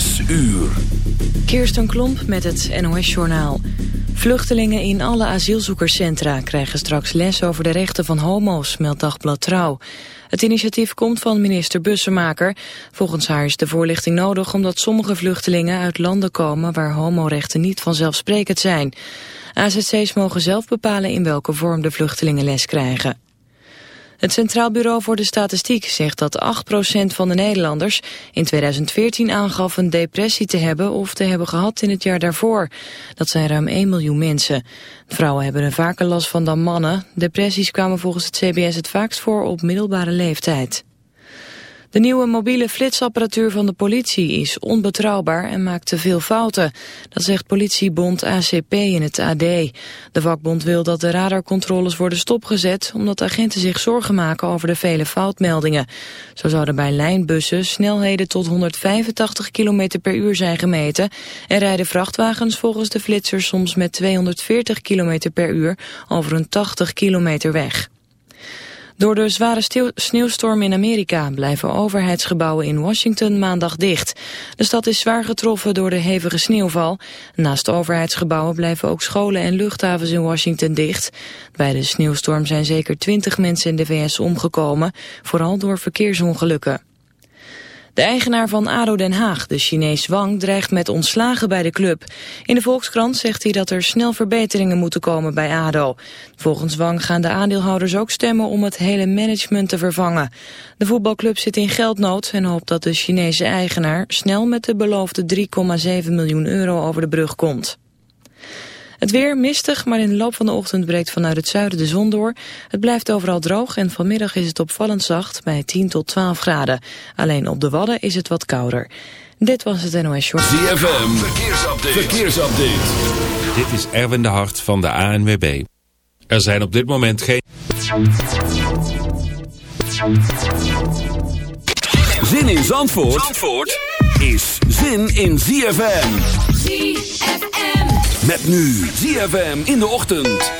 Zes. Kirsten Klomp met het NOS-journaal. Vluchtelingen in alle asielzoekerscentra krijgen straks les over de rechten van homo's, meldt Dagblad Trouw. Het initiatief komt van minister Bussemaker. Volgens haar is de voorlichting nodig omdat sommige vluchtelingen uit landen komen waar homorechten niet vanzelfsprekend zijn. AZC's mogen zelf bepalen in welke vorm de vluchtelingen les krijgen. Het Centraal Bureau voor de Statistiek zegt dat 8% van de Nederlanders in 2014 aangaf een depressie te hebben of te hebben gehad in het jaar daarvoor. Dat zijn ruim 1 miljoen mensen. Vrouwen hebben er vaker last van dan mannen. Depressies kwamen volgens het CBS het vaakst voor op middelbare leeftijd. De nieuwe mobiele flitsapparatuur van de politie is onbetrouwbaar en maakt te veel fouten. Dat zegt politiebond ACP in het AD. De vakbond wil dat de radarcontroles worden stopgezet... omdat agenten zich zorgen maken over de vele foutmeldingen. Zo zouden bij lijnbussen snelheden tot 185 km per uur zijn gemeten... en rijden vrachtwagens volgens de flitsers soms met 240 km per uur over een 80 kilometer weg. Door de zware sneeuwstorm in Amerika blijven overheidsgebouwen in Washington maandag dicht. De stad is zwaar getroffen door de hevige sneeuwval. Naast overheidsgebouwen blijven ook scholen en luchthavens in Washington dicht. Bij de sneeuwstorm zijn zeker twintig mensen in de VS omgekomen, vooral door verkeersongelukken. De eigenaar van ADO Den Haag, de Chinees Wang, dreigt met ontslagen bij de club. In de Volkskrant zegt hij dat er snel verbeteringen moeten komen bij ADO. Volgens Wang gaan de aandeelhouders ook stemmen om het hele management te vervangen. De voetbalclub zit in geldnood en hoopt dat de Chinese eigenaar snel met de beloofde 3,7 miljoen euro over de brug komt. Het weer mistig, maar in de loop van de ochtend breekt vanuit het zuiden de zon door. Het blijft overal droog en vanmiddag is het opvallend zacht bij 10 tot 12 graden. Alleen op de Wadden is het wat kouder. Dit was het NOS Short. ZFM, verkeersupdate. verkeersupdate. Dit is Erwin de Hart van de ANWB. Er zijn op dit moment geen... Zin in Zandvoort, Zandvoort? is zin in ZFM. ZFM. Met nu ZFM in de ochtend.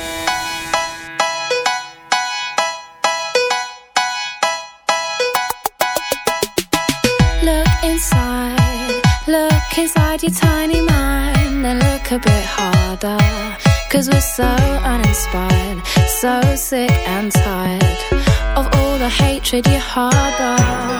Look inside, look inside your tiny mind and look a bit harder. Cause we're so uninspired, so sick and tired of all the hatred you harbor.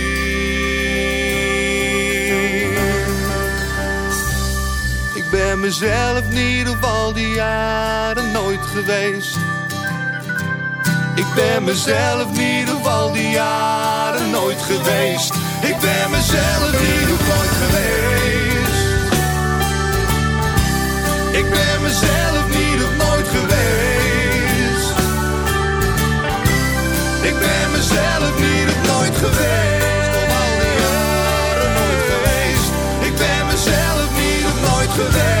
Mezelf niet op al die jaren nooit geweest. Ik ben mezelf niet op al die jaren nooit geweest. Ik ben mezelf niet nooit geweest. Ik ben mezelf niet op nooit geweest. Ik ben mezelf niet nooit geweest. Op nooit geweest. Ik ben mezelf niet op nooit geweest.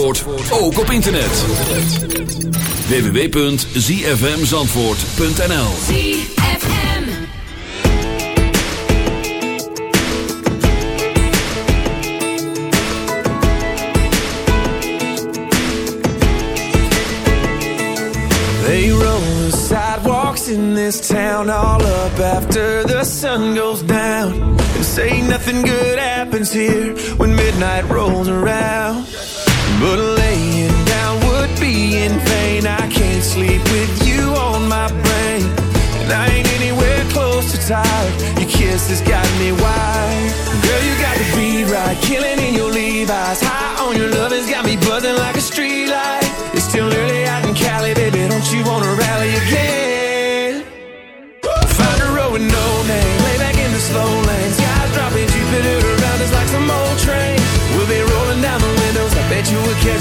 Zandvoort, ook op internet. www.zfmzandvoort.nl ZFM. They roll the sidewalks in this town all up after the sun goes down. And say nothing good happens here when midnight rolls around. But laying down would be in vain. I can't sleep with you on my brain. And I ain't anywhere close to tired. Your kiss has got me wired. Girl, you got the beat right, killing in your Levi's. High on your love has got me buzzing like a streetlight. It's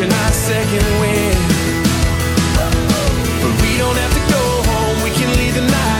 You would catch a nice second wind. But we don't have to go home. We can leave the night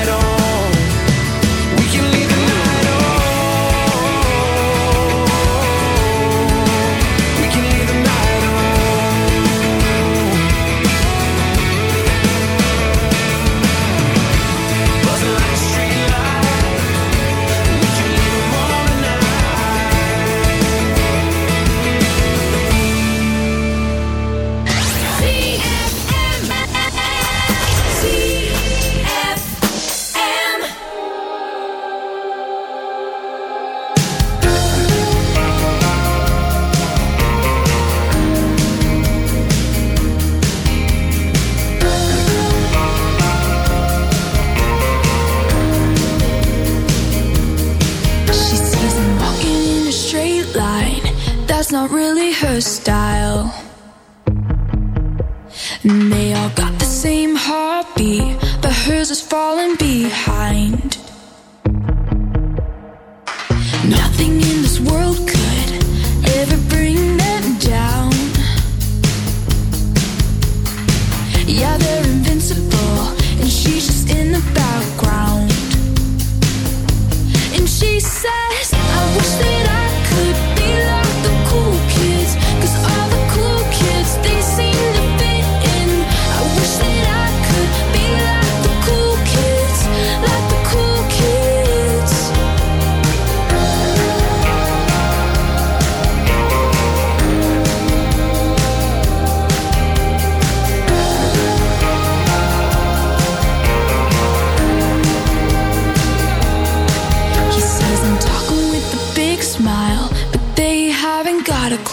Stop.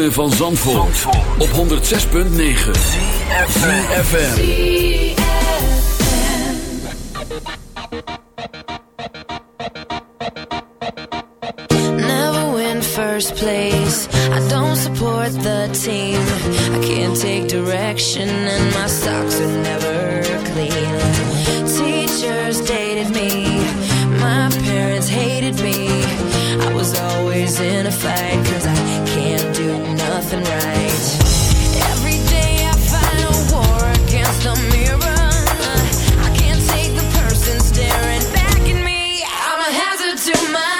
ritme van Zandvoort, Zandvoort. op 106.9 CFFM Never win first place. I don't support the team. I can't take direction And my socks are never To my